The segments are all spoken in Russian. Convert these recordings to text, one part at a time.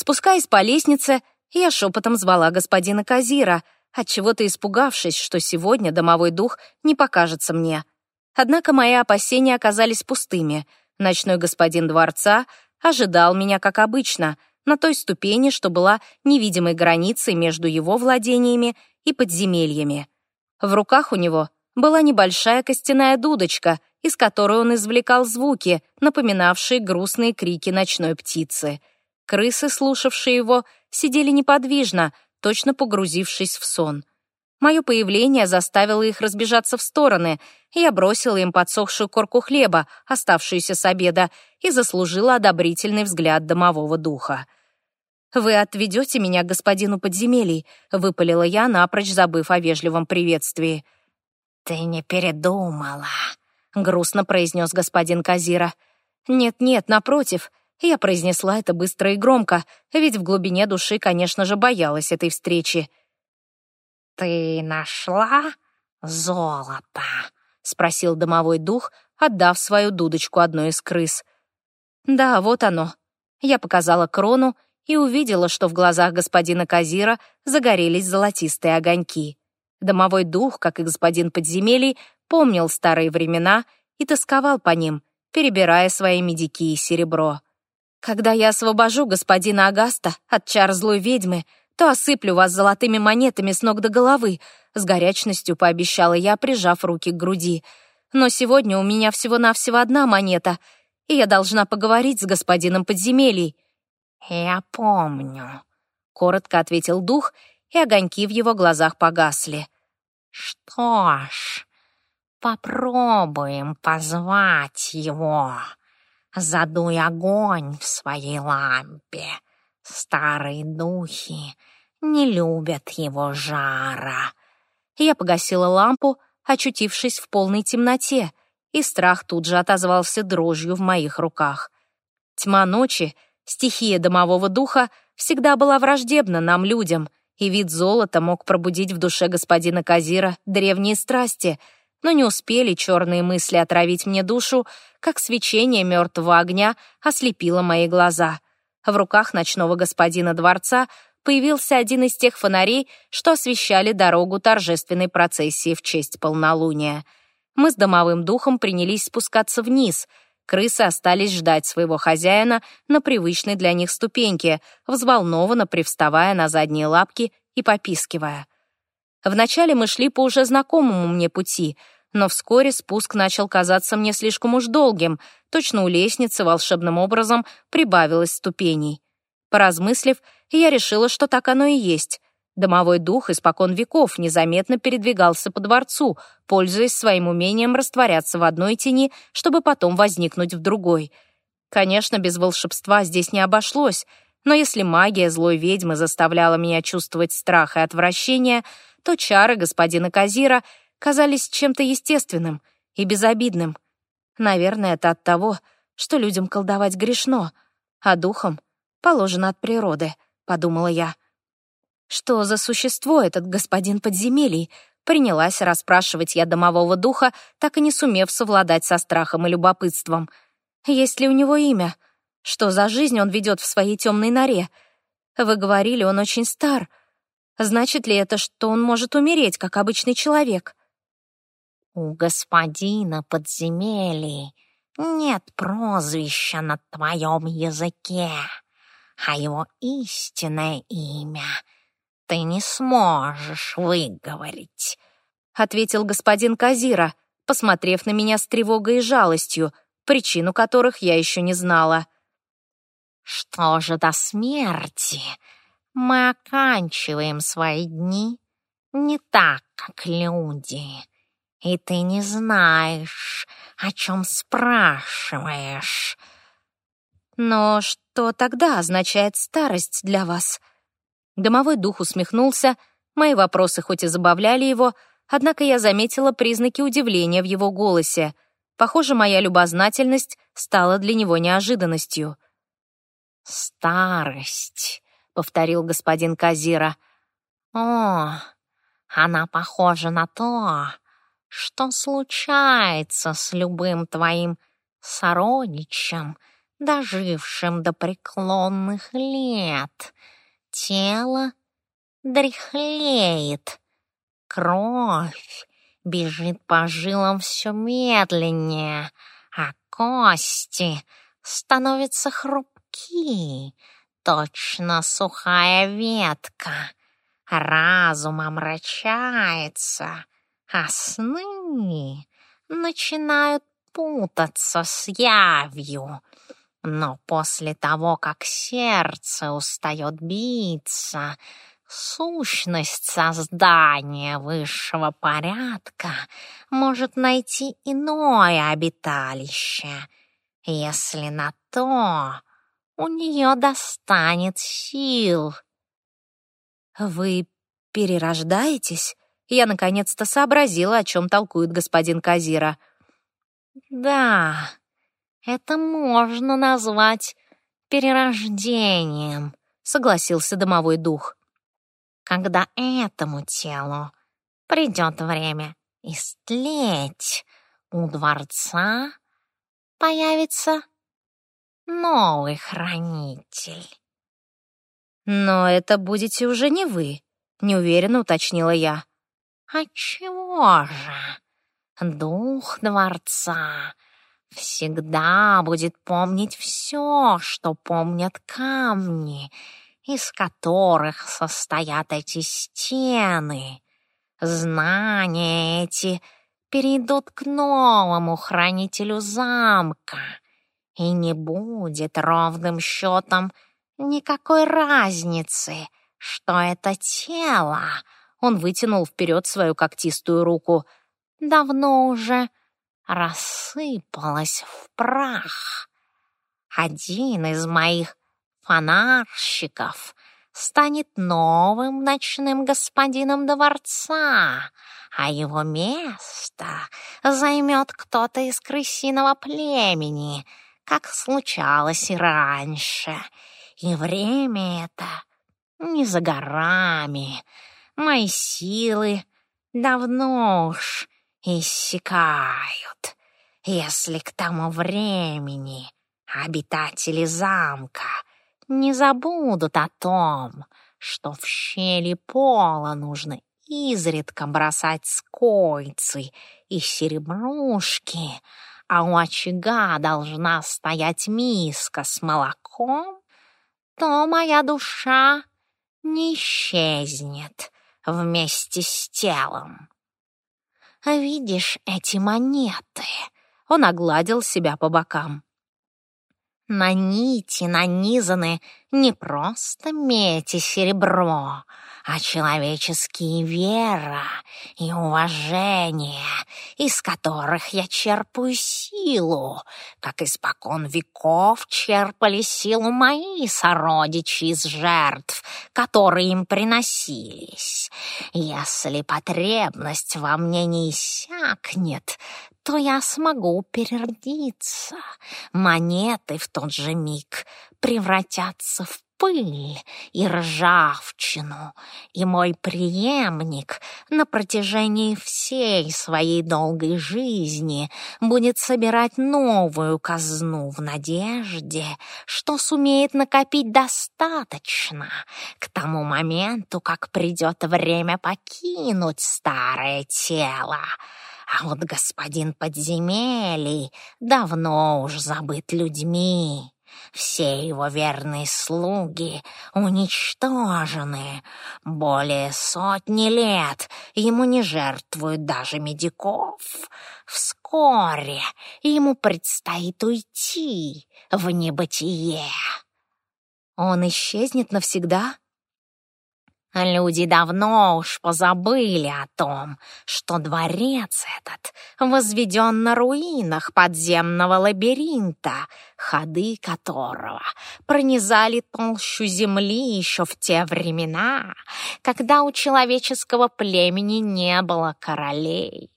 Спускаясь по лестнице, я шепотом звала господина Казира, отчего-то испугавшись, что сегодня домовой дух не покажется мне. Однако мои опасения оказались пустыми. Ночной господин дворца ожидал меня, как обычно, на той ступени, что была невидимой границей между его владениями и подземельями. В руках у него была небольшая костяная дудочка, из которой он извлекал звуки, напоминавшие грустные крики ночной птицы. Крысы, слушавшие его, сидели неподвижно, точно погрузившись в сон. Мое появление заставило их разбежаться в стороны, и я бросила им подсохшую корку хлеба, оставшуюся с обеда, и заслужила одобрительный взгляд домового духа. «Вы отведете меня к господину подземелий», — выпалила я, напрочь забыв о вежливом приветствии. «Ты не передумала», — грустно произнес господин Казира. «Нет-нет, напротив», — я произнесла это быстро и громко, ведь в глубине души, конечно же, боялась этой встречи. «Ты нашла золото?» — спросил домовой дух, отдав свою дудочку одной из крыс. «Да, вот оно». Я показала крону и увидела, что в глазах господина Казира загорелись золотистые огоньки. Домовой дух, как и господин подземелий, помнил старые времена и тосковал по ним, перебирая свои медики и серебро. «Когда я освобожу господина Агаста от чар злой ведьмы, то осыплю вас золотыми монетами с ног до головы», с горячностью пообещала я, прижав руки к груди. «Но сегодня у меня всего-навсего одна монета, и я должна поговорить с господином подземелий». «Я помню», — коротко ответил дух, и огоньки в его глазах погасли. «Что ж, попробуем позвать его. Задуй огонь в своей лампе. Старые духи не любят его жара». Я погасила лампу, очутившись в полной темноте, и страх тут же отозвался дрожью в моих руках. Тьма ночи — Стихия домового духа всегда была враждебна нам, людям, и вид золота мог пробудить в душе господина Казира древние страсти, но не успели черные мысли отравить мне душу, как свечение мертвого огня ослепило мои глаза. В руках ночного господина дворца появился один из тех фонарей, что освещали дорогу торжественной процессии в честь полнолуния. Мы с домовым духом принялись спускаться вниз — Крысы остались ждать своего хозяина на привычной для них ступеньке, взволнованно привставая на задние лапки и попискивая. Вначале мы шли по уже знакомому мне пути, но вскоре спуск начал казаться мне слишком уж долгим, точно у лестницы волшебным образом прибавилось ступеней. Поразмыслив, я решила, что так оно и есть. Домовой дух испокон веков незаметно передвигался по дворцу, пользуясь своим умением растворяться в одной тени, чтобы потом возникнуть в другой. Конечно, без волшебства здесь не обошлось, но если магия злой ведьмы заставляла меня чувствовать страх и отвращение, то чары господина Казира казались чем-то естественным и безобидным. Наверное, это от того, что людям колдовать грешно, а духом положено от природы, подумала я. Что за существо этот господин подземелий? Принялась расспрашивать я домового духа, так и не сумев совладать со страхом и любопытством. Есть ли у него имя? Что за жизнь он ведет в своей темной норе? Вы говорили, он очень стар. Значит ли это, что он может умереть, как обычный человек? У господина подземелий нет прозвища на твоем языке, а его истинное имя — ты не сможешь выговорить», — ответил господин Казира, посмотрев на меня с тревогой и жалостью, причину которых я еще не знала. «Что же до смерти? Мы оканчиваем свои дни не так, как люди, и ты не знаешь, о чем спрашиваешь». «Но что тогда означает старость для вас?» Домовой дух усмехнулся, мои вопросы хоть и забавляли его, однако я заметила признаки удивления в его голосе. Похоже, моя любознательность стала для него неожиданностью. «Старость», — повторил господин Казира. «О, она похожа на то, что случается с любым твоим сородичем, дожившим до преклонных лет. Тело дряхлеет, кровь бежит по жилам все медленнее, а кости становятся хрупки, точно сухая ветка. Разум омрачается, а сны начинают путаться с явью. Но после того, как сердце устает биться, сущность создания высшего порядка может найти иное обиталище, если на то у нее достанет сил. «Вы перерождаетесь?» Я наконец-то сообразила, о чем толкует господин Казира. «Да, это можно назвать перерождением», — согласился домовой дух. «Когда этому телу придет время истлеть, у дворца появится новый хранитель». «Но это будете уже не вы», — неуверенно уточнила я. «А чего же? Дух дворца всегда будет помнить все, что помнят камни, из которых состоят эти стены. Знания эти перейдут к новому хранителю замка, и не будет ровным счетом никакой разницы, что это тело, он вытянул вперед свою когтистую руку, давно уже рассыпалась в прах. Один из моих фонарщиков станет новым ночным господином дворца, а его место займет кто-то из крысиного племени, как случалось и раньше. И время это не за горами. Мои силы давно уж иссякают. Если к тому времени обитатели замка не забудут о том, что в щели пола нужно изредка бросать скойцы и серебрушки, а у очага должна стоять миска с молоком, то моя душа не исчезнет вместе с телом. А видишь эти монеты? Он огладил себя по бокам. На нити нанизаны не просто медь и серебро, а человеческие вера и уважение, из которых я черпаю силу, как испокон веков черпали силу мои сородичи из жертв, которые им приносились. Если потребность во мне не иссякнет, то я смогу переродиться. Монеты в тот же миг превратятся в пыль и ржавчину, и мой преемник на протяжении всей своей долгой жизни будет собирать новую казну в надежде, что сумеет накопить достаточно к тому моменту, как придет время покинуть старое тело. А вот господин подземелий давно уж забыт людьми. Все его верные слуги уничтожены. Более сотни лет ему не жертвуют даже медиков. Вскоре ему предстоит уйти в небытие. Он исчезнет навсегда? Люди давно уж позабыли о том, что дворец этот возведен на руинах подземного лабиринта, ходы которого пронизали толщу земли еще в те времена, когда у человеческого племени не было королей.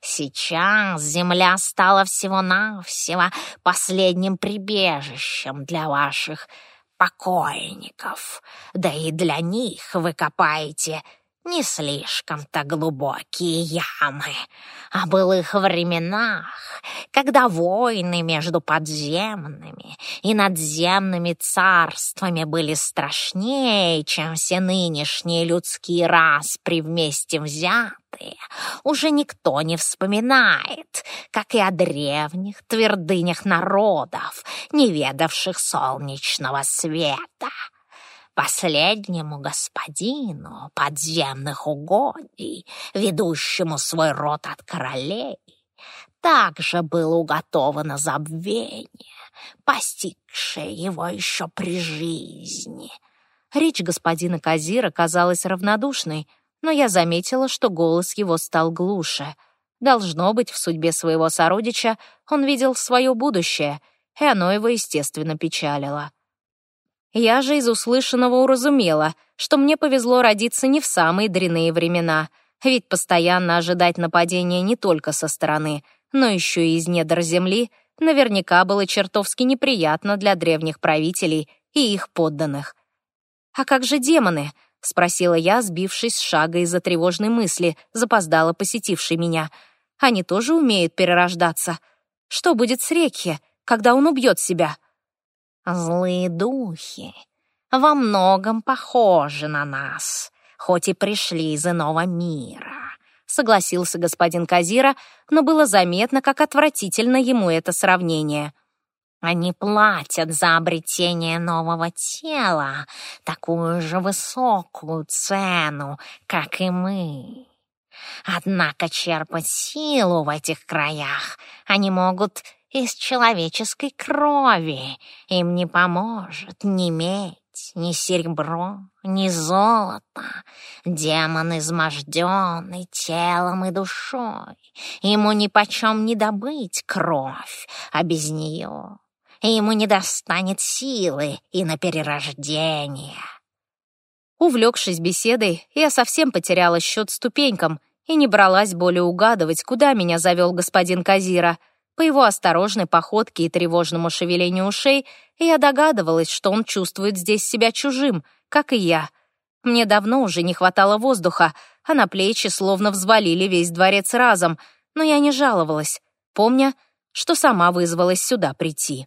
Сейчас земля стала всего-навсего последним прибежищем для ваших покойников, да и для них вы копаете не слишком-то глубокие ямы. О былых временах, когда войны между подземными и надземными царствами были страшнее, чем все нынешние людские распри вместе взятые, уже никто не вспоминает, как и о древних твердынях народов, не ведавших солнечного света. Последнему господину подземных угодий, ведущему свой род от королей, также было уготовано забвение, постигшее его еще при жизни. Речь господина Казира казалась равнодушной, но я заметила, что голос его стал глуше. Должно быть, в судьбе своего сородича он видел свое будущее, и оно его, естественно, печалило. Я же из услышанного уразумела, что мне повезло родиться не в самые дряные времена, ведь постоянно ожидать нападения не только со стороны, но еще и из недр земли наверняка было чертовски неприятно для древних правителей и их подданных. «А как же демоны?» — спросила я, сбившись с шага из-за тревожной мысли, запоздало посетившей меня. «Они тоже умеют перерождаться? Что будет с Рекхи, когда он убьет себя?» Злые духи во многом похожи на нас, хоть и пришли из иного мира, согласился господин Казира, но было заметно, как отвратительно ему это сравнение. Они платят за обретение нового тела такую же высокую цену, как и мы. Однако черпать силу в этих краях они могут из человеческой крови. Им не поможет ни медь, ни серебро, ни золото. Демон изможденный телом и душой. Ему нипочем не добыть кровь, а без нее ему не достанет силы и на перерождение. Увлекшись беседой, я совсем потеряла счет ступенькам и не бралась более угадывать, куда меня завел господин Казира — по его осторожной походке и тревожному шевелению ушей я догадывалась, что он чувствует здесь себя чужим, как и я. Мне давно уже не хватало воздуха, а на плечи словно взвалили весь дворец разом, но я не жаловалась, помня, что сама вызвалась сюда прийти.